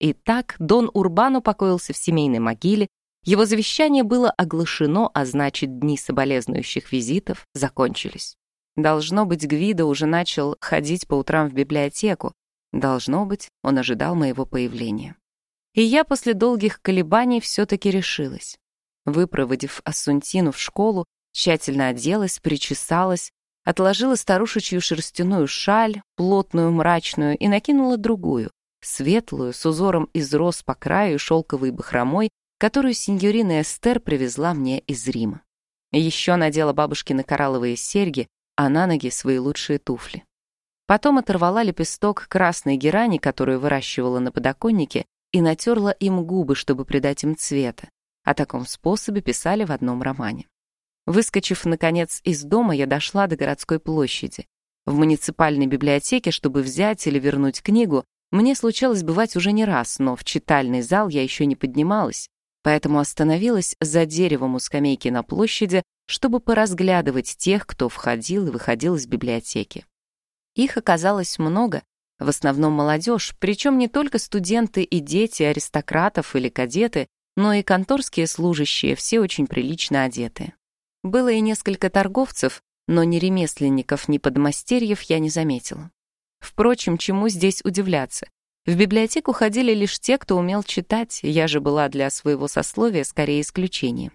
И так Дон Урбан упокоился в семейной могиле, его завещание было оглашено, а значит, дни соболезнующих визитов закончились. Должно быть, Гвидо уже начал ходить по утрам в библиотеку. Должно быть, он ожидал моего появления. И я после долгих колебаний все-таки решилась. Выпроводив Ассунтину в школу, тщательно оделась, причесалась, отложила старушечью шерстяную шаль, плотную, мрачную, и накинула другую, светлую, с узором из роз по краю шелковой бахромой, которую сеньорина Эстер привезла мне из Рима. Еще надела бабушкины коралловые серьги, а на ноги свои лучшие туфли. Потом оторвала лепесток красной герани, которую выращивала на подоконнике, и натерла им губы, чтобы придать им цвета. О таком способе писали в одном романе. Выскочив, наконец, из дома, я дошла до городской площади. В муниципальной библиотеке, чтобы взять или вернуть книгу, мне случалось бывать уже не раз, но в читальный зал я еще не поднималась, поэтому остановилась за деревом у скамейки на площади, чтобы поразглядывать тех, кто входил и выходил из библиотеки. Их оказалось много, в основном молодежь, причем не только студенты и дети аристократов или кадеты, но и конторские служащие, все очень прилично одеты. Было и несколько торговцев, но ни ремесленников, ни подмастерьев я не заметила. Впрочем, чему здесь удивляться? В библиотеку ходили лишь те, кто умел читать, я же была для своего сословия скорее исключением.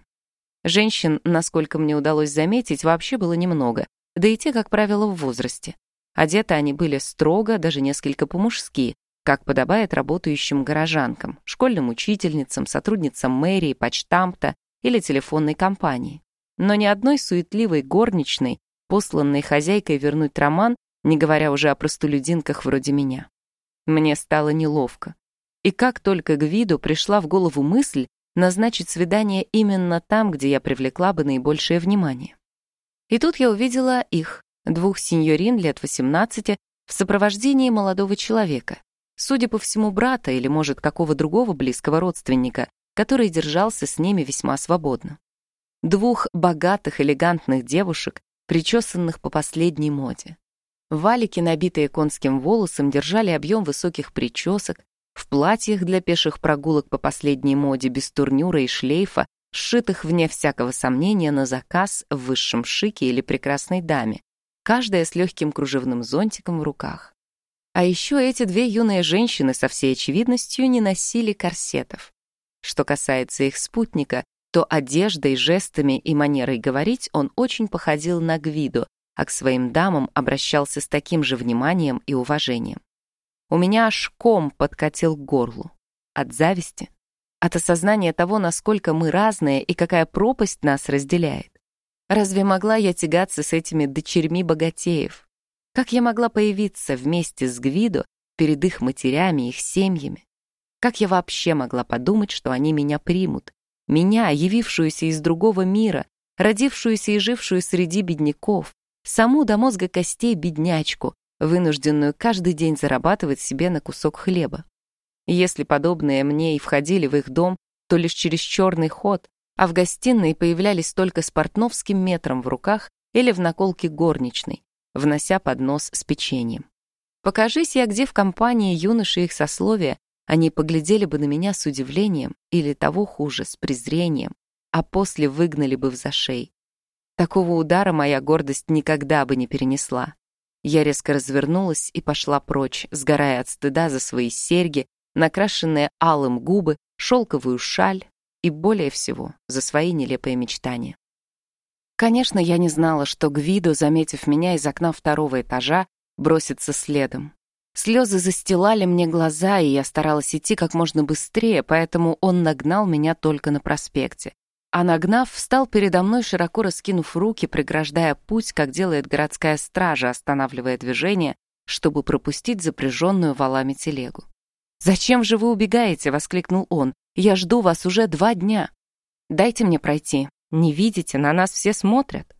Женщин, насколько мне удалось заметить, вообще было немного, да и те, как правило, в возрасте. Одеты они были строго, даже несколько по-мужски, как подобает работающим горожанкам, школьным учительницам, сотрудницам мэрии, почтамта или телефонной компании. Но ни одной суетливой горничной, посланной хозяйкой вернуть роман, не говоря уже о простолюдинках вроде меня. Мне стало неловко. И как только Гвиду пришла в голову мысль назначить свидание именно там, где я привлекла бы наибольшее внимание. И тут я увидела их, двух сеньорин лет 18 в сопровождении молодого человека, судя по всему, брата или, может, какого другого близкого родственника, который держался с ними весьма свободно. Двух богатых, элегантных девушек, причесанных по последней моде. Валики, набитые конским волосом, держали объем высоких причесок, в платьях для пеших прогулок по последней моде без турнюра и шлейфа, сшитых вне всякого сомнения на заказ в высшем шике или прекрасной даме, каждая с легким кружевным зонтиком в руках. А еще эти две юные женщины со всей очевидностью не носили корсетов. Что касается их спутника, то одеждой, жестами и манерой говорить он очень походил на Гвиду, а к своим дамам обращался с таким же вниманием и уважением. У меня аж ком подкатил к горлу. От зависти, от осознания того, насколько мы разные и какая пропасть нас разделяет. Разве могла я тягаться с этими дочерьми богатеев? Как я могла появиться вместе с Гвидо перед их матерями, их семьями? Как я вообще могла подумать, что они меня примут? Меня, явившуюся из другого мира, родившуюся и жившую среди бедняков, саму до мозга костей беднячку, вынужденную каждый день зарабатывать себе на кусок хлеба. Если подобные мне и входили в их дом, то лишь через черный ход, а в гостиной появлялись только с портновским метром в руках или в наколке горничной, внося поднос с печеньем. Покажись я где в компании юноши их сословия, они поглядели бы на меня с удивлением или того хуже, с презрением, а после выгнали бы в зашей. Такого удара моя гордость никогда бы не перенесла. Я резко развернулась и пошла прочь, сгорая от стыда за свои серьги, накрашенные алым губы, шелковую шаль, и более всего за свои нелепые мечтания. Конечно, я не знала, что Гвидо, заметив меня из окна второго этажа, бросится следом. Слезы застилали мне глаза, и я старалась идти как можно быстрее, поэтому он нагнал меня только на проспекте. А нагнав, встал передо мной, широко раскинув руки, преграждая путь, как делает городская стража, останавливая движение, чтобы пропустить запряженную валами телегу. «Зачем же вы убегаете?» — воскликнул он. Я жду вас уже два дня. Дайте мне пройти. Не видите, на нас все смотрят.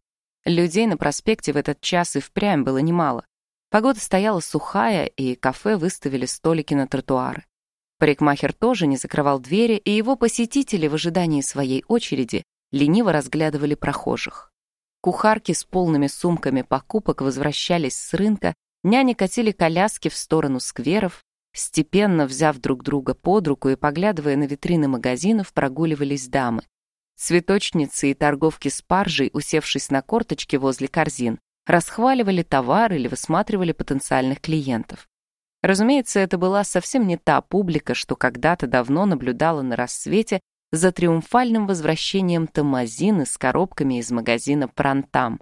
Людей на проспекте в этот час и впрямь было немало. Погода стояла сухая, и кафе выставили столики на тротуары. Парикмахер тоже не закрывал двери, и его посетители в ожидании своей очереди лениво разглядывали прохожих. Кухарки с полными сумками покупок возвращались с рынка, няни катили коляски в сторону скверов, Степенно взяв друг друга под руку и поглядывая на витрины магазинов, прогуливались дамы. Цветочницы и торговки спаржей, усевшись на корточки возле корзин, расхваливали товар или высматривали потенциальных клиентов. Разумеется, это была совсем не та публика, что когда-то давно наблюдала на рассвете за триумфальным возвращением Томазины с коробками из магазина «Пронтам».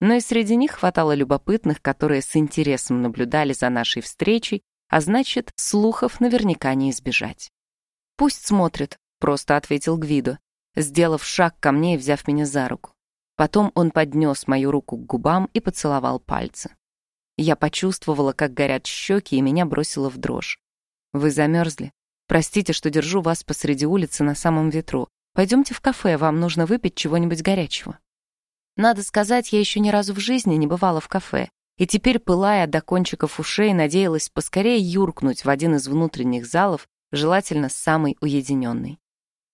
Но и среди них хватало любопытных, которые с интересом наблюдали за нашей встречей, а значит, слухов наверняка не избежать. «Пусть смотрит», — просто ответил Гвидо, сделав шаг ко мне и взяв меня за руку. Потом он поднес мою руку к губам и поцеловал пальцы. Я почувствовала, как горят щеки, и меня бросило в дрожь. «Вы замерзли? Простите, что держу вас посреди улицы на самом ветру. Пойдемте в кафе, вам нужно выпить чего-нибудь горячего». Надо сказать, я еще ни разу в жизни не бывала в кафе, и теперь, пылая до кончиков ушей, надеялась поскорее юркнуть в один из внутренних залов, желательно самый уединенный.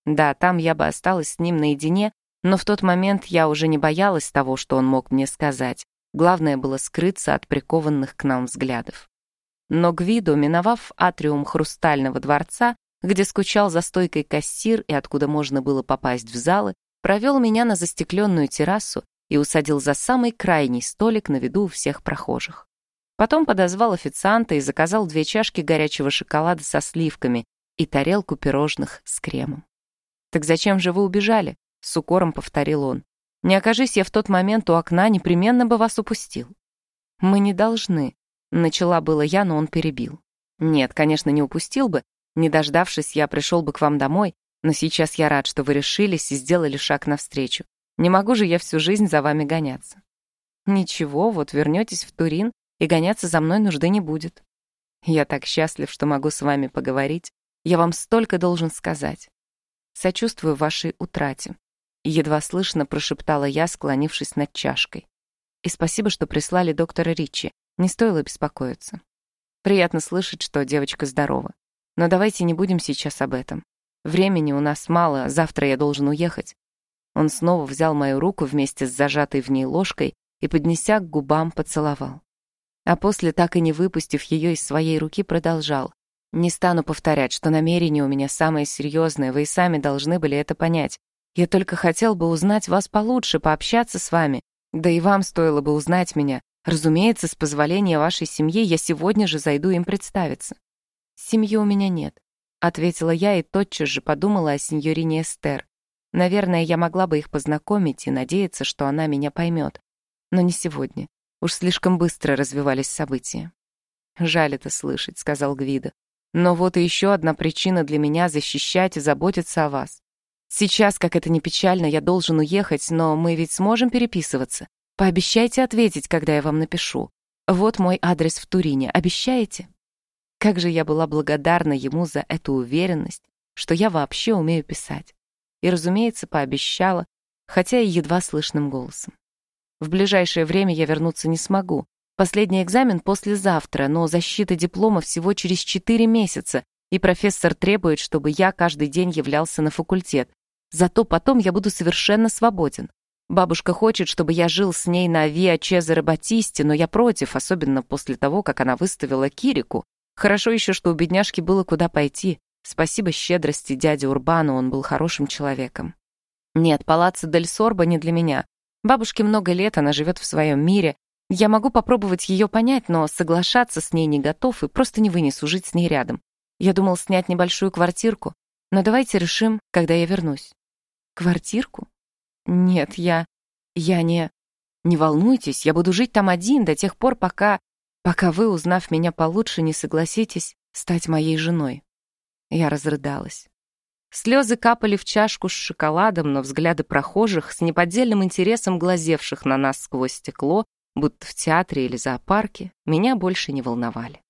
Да, там я бы осталась с ним наедине, но в тот момент я уже не боялась того, что он мог мне сказать. Главное было скрыться от прикованных к нам взглядов. Но Гвидо, миновав атриум Хрустального дворца, где скучал за стойкой кассир и откуда можно было попасть в залы, провел меня на застекленную террасу и усадил за самый крайний столик на виду у всех прохожих. Потом подозвал официанта и заказал две чашки горячего шоколада со сливками и тарелку пирожных с кремом. «Так зачем же вы убежали?» — с укором повторил он. «Не окажись я в тот момент у окна, непременно бы вас упустил». «Мы не должны», — начала было я, но он перебил. «Нет, конечно, не упустил бы. Не дождавшись, я пришел бы к вам домой, но сейчас я рад, что вы решились и сделали шаг навстречу. Не могу же я всю жизнь за вами гоняться». «Ничего, вот вернетесь в Турин, и гоняться за мной нужды не будет. Я так счастлив, что могу с вами поговорить. Я вам столько должен сказать. Сочувствую вашей утрате. Едва слышно прошептала я, склонившись над чашкой. И спасибо, что прислали доктора Ричи. Не стоило беспокоиться. Приятно слышать, что девочка здорова. Но давайте не будем сейчас об этом. Времени у нас мало, завтра я должен уехать. Он снова взял мою руку вместе с зажатой в ней ложкой и, поднеся к губам, поцеловал. А после, так и не выпустив ее из своей руки, продолжал. Не стану повторять, что намерение у меня самое серьезное, вы и сами должны были это понять. Я только хотел бы узнать вас получше, пообщаться с вами. Да и вам стоило бы узнать меня. Разумеется, с позволения вашей семьи я сегодня же зайду им представиться. Семьи у меня нет, ответила я и тотчас же подумала о сеньорине Эстер. Наверное, я могла бы их познакомить и надеяться, что она меня поймет. Но не сегодня. Уж слишком быстро развивались события. «Жаль это слышать», — сказал Гвида. Но вот и еще одна причина для меня защищать и заботиться о вас. Сейчас, как это ни печально, я должен уехать, но мы ведь сможем переписываться. Пообещайте ответить, когда я вам напишу. Вот мой адрес в Турине. Обещаете? Как же я была благодарна ему за эту уверенность, что я вообще умею писать. И, разумеется, пообещала, хотя и едва слышным голосом. В ближайшее время я вернуться не смогу, Последний экзамен послезавтра, но защита диплома всего через 4 месяца, и профессор требует, чтобы я каждый день являлся на факультет. Зато потом я буду совершенно свободен. Бабушка хочет, чтобы я жил с ней на Виа Чезаре Батисте, но я против, особенно после того, как она выставила Кирику. Хорошо еще, что у бедняжки было куда пойти. Спасибо щедрости дяди Урбану, он был хорошим человеком. Нет, палаццо Дель Сорбо не для меня. Бабушке много лет, она живет в своем мире, я могу попробовать ее понять, но соглашаться с ней не готов и просто не вынесу жить с ней рядом. Я думал снять небольшую квартирку, но давайте решим, когда я вернусь. Квартирку? Нет, я... я не... Не волнуйтесь, я буду жить там один до тех пор, пока... пока вы, узнав меня получше, не согласитесь стать моей женой. Я разрыдалась. Слезы капали в чашку с шоколадом, но взгляды прохожих, с неподдельным интересом глазевших на нас сквозь стекло, будто в театре или зоопарке, меня больше не волновали.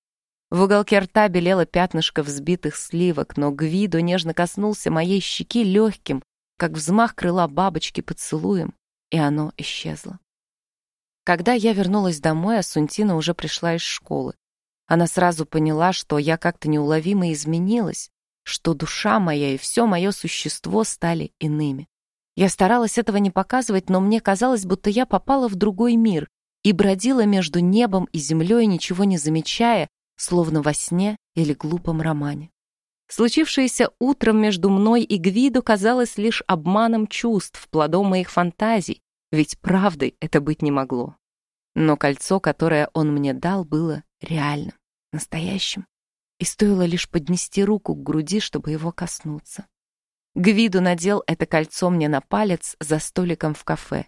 В уголке рта белело пятнышко взбитых сливок, но Гвидо нежно коснулся моей щеки легким, как взмах крыла бабочки поцелуем, и оно исчезло. Когда я вернулась домой, Асунтина уже пришла из школы. Она сразу поняла, что я как-то неуловимо изменилась, что душа моя и все мое существо стали иными. Я старалась этого не показывать, но мне казалось, будто я попала в другой мир, и бродила между небом и землей, ничего не замечая, словно во сне или глупом романе. Случившееся утром между мной и Гвидо казалось лишь обманом чувств, плодом моих фантазий, ведь правдой это быть не могло. Но кольцо, которое он мне дал, было реальным, настоящим, и стоило лишь поднести руку к груди, чтобы его коснуться. Гвиду надел это кольцо мне на палец за столиком в кафе.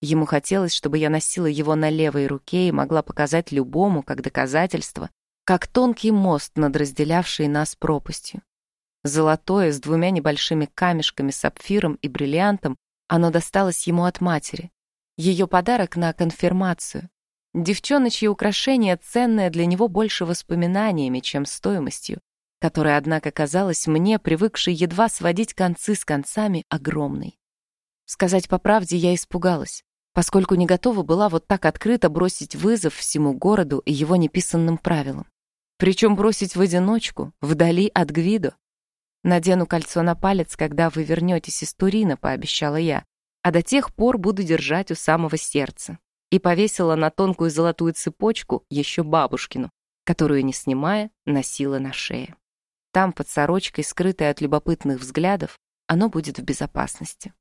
Ему хотелось, чтобы я носила его на левой руке и могла показать любому, как доказательство, как тонкий мост над разделявшей нас пропастью. Золотое с двумя небольшими камешками, сапфиром и бриллиантом, оно досталось ему от матери. Ее подарок на конфирмацию. Девчоночье украшение, ценное для него больше воспоминаниями, чем стоимостью, которая, однако, казалась мне, привыкшей едва сводить концы с концами, огромной. Сказать по правде, я испугалась, поскольку не готова была вот так открыто бросить вызов всему городу и его неписанным правилам. Причем бросить в одиночку, вдали от Гвидо. Надену кольцо на палец, когда вы вернетесь из Турина, пообещала я, а до тех пор буду держать у самого сердца. И повесила на тонкую золотую цепочку еще бабушкину, которую, не снимая, носила на шее. Там, под сорочкой, скрытой от любопытных взглядов, оно будет в безопасности.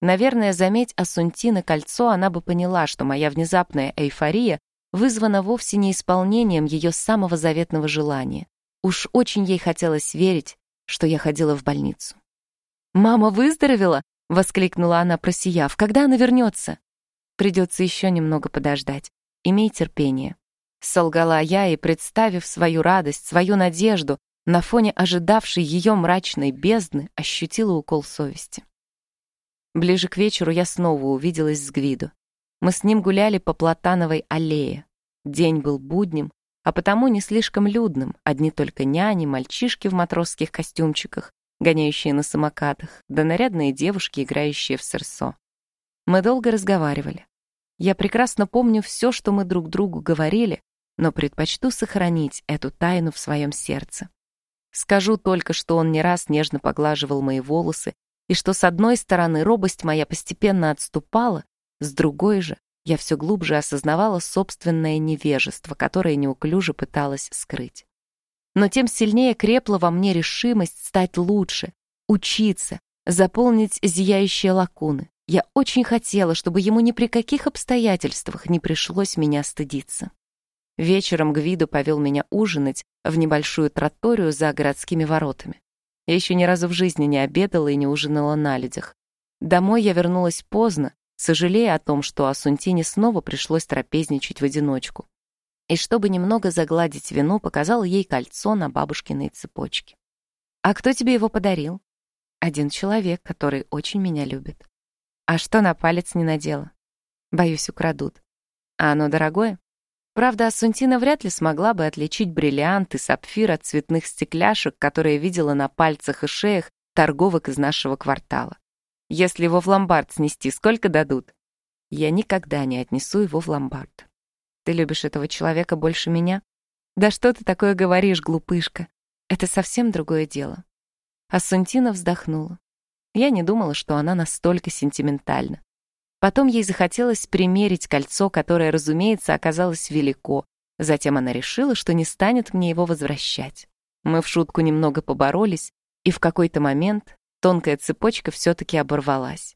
Наверное, заметь Асунтина кольцо, она бы поняла, что моя внезапная эйфория вызвана вовсе не исполнением ее самого заветного желания. Уж очень ей хотелось верить, что я ходила в больницу. «Мама выздоровела?» — воскликнула она, просияв. «Когда она вернется?» «Придется еще немного подождать. Имей терпение». Солгала я и, представив свою радость, свою надежду, на фоне ожидавшей ее мрачной бездны, ощутила укол совести. Ближе к вечеру я снова увиделась с Гвидо. Мы с ним гуляли по Платановой аллее. День был будним, а потому не слишком людным, одни только няни, мальчишки в матросских костюмчиках, гоняющие на самокатах, да нарядные девушки, играющие в серсо. Мы долго разговаривали. Я прекрасно помню все, что мы друг другу говорили, но предпочту сохранить эту тайну в своем сердце. Скажу только, что он не раз нежно поглаживал мои волосы, и что с одной стороны робость моя постепенно отступала, с другой же я все глубже осознавала собственное невежество, которое неуклюже пыталась скрыть но тем сильнее крепла во мне решимость стать лучше, учиться, заполнить зияющие лакуны. Я очень хотела, чтобы ему ни при каких обстоятельствах не пришлось меня стыдиться. Вечером Гвиду повел меня ужинать в небольшую троторию за городскими воротами. Я еще ни разу в жизни не обедала и не ужинала на людях. Домой я вернулась поздно, сожалея о том, что Асунтине снова пришлось трапезничать в одиночку и, чтобы немного загладить вину, показал ей кольцо на бабушкиной цепочке. «А кто тебе его подарил?» «Один человек, который очень меня любит». «А что на палец не надела?» «Боюсь, украдут». «А оно дорогое?» Правда, Асунтина вряд ли смогла бы отличить бриллиант и сапфир от цветных стекляшек, которые видела на пальцах и шеях торговок из нашего квартала. Если его в ломбард снести, сколько дадут? Я никогда не отнесу его в ломбард. Ты любишь этого человека больше меня? Да что ты такое говоришь, глупышка? Это совсем другое дело. Ассунтина вздохнула. Я не думала, что она настолько сентиментальна. Потом ей захотелось примерить кольцо, которое, разумеется, оказалось велико. Затем она решила, что не станет мне его возвращать. Мы в шутку немного поборолись, и в какой-то момент тонкая цепочка все-таки оборвалась.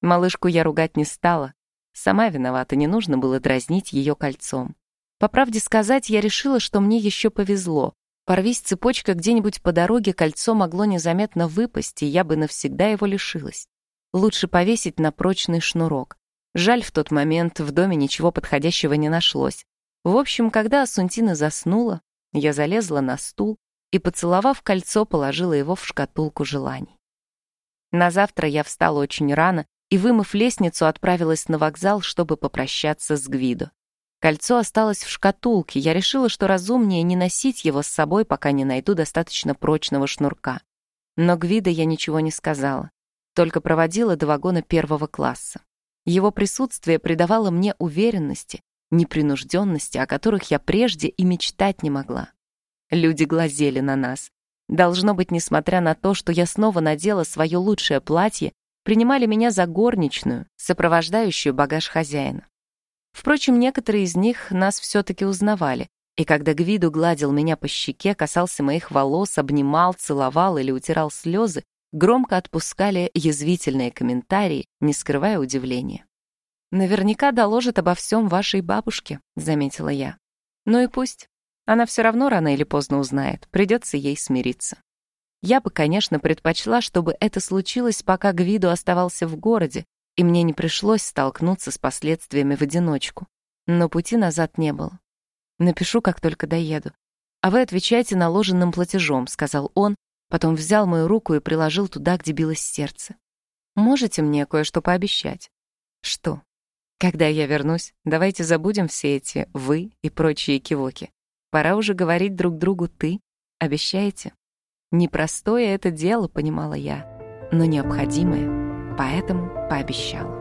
Малышку я ругать не стала, Сама виновата, не нужно было дразнить ее кольцом. По правде сказать, я решила, что мне еще повезло. Порвись цепочка где-нибудь по дороге, кольцо могло незаметно выпасть, и я бы навсегда его лишилась. Лучше повесить на прочный шнурок. Жаль, в тот момент в доме ничего подходящего не нашлось. В общем, когда Асунтина заснула, я залезла на стул и, поцеловав кольцо, положила его в шкатулку желаний. На завтра я встала очень рано и, вымыв лестницу, отправилась на вокзал, чтобы попрощаться с Гвидо. Кольцо осталось в шкатулке, я решила, что разумнее не носить его с собой, пока не найду достаточно прочного шнурка. Но Гвидо я ничего не сказала, только проводила до вагона первого класса. Его присутствие придавало мне уверенности, непринужденности, о которых я прежде и мечтать не могла. Люди глазели на нас. Должно быть, несмотря на то, что я снова надела свое лучшее платье, принимали меня за горничную, сопровождающую багаж хозяина. Впрочем, некоторые из них нас все-таки узнавали, И когда Гвиду гладил меня по щеке, касался моих волос, обнимал, целовал или утирал слезы, громко отпускали язвительные комментарии, не скрывая удивления. «Наверняка доложит обо всем вашей бабушке», — заметила я. «Ну и пусть. Она все равно рано или поздно узнает, придется ей смириться». Я бы, конечно, предпочла, чтобы это случилось, пока Гвиду оставался в городе, и мне не пришлось столкнуться с последствиями в одиночку. Но пути назад не было. Напишу, как только доеду. А вы отвечайте наложенным платежом, сказал он, потом взял мою руку и приложил туда, где билось сердце. Можете мне кое-что пообещать? Что? Когда я вернусь, давайте забудем все эти «вы» и прочие кивоки. Пора уже говорить друг другу «ты». Обещаете? Непростое это дело, понимала я, но необходимое, поэтому пообещала.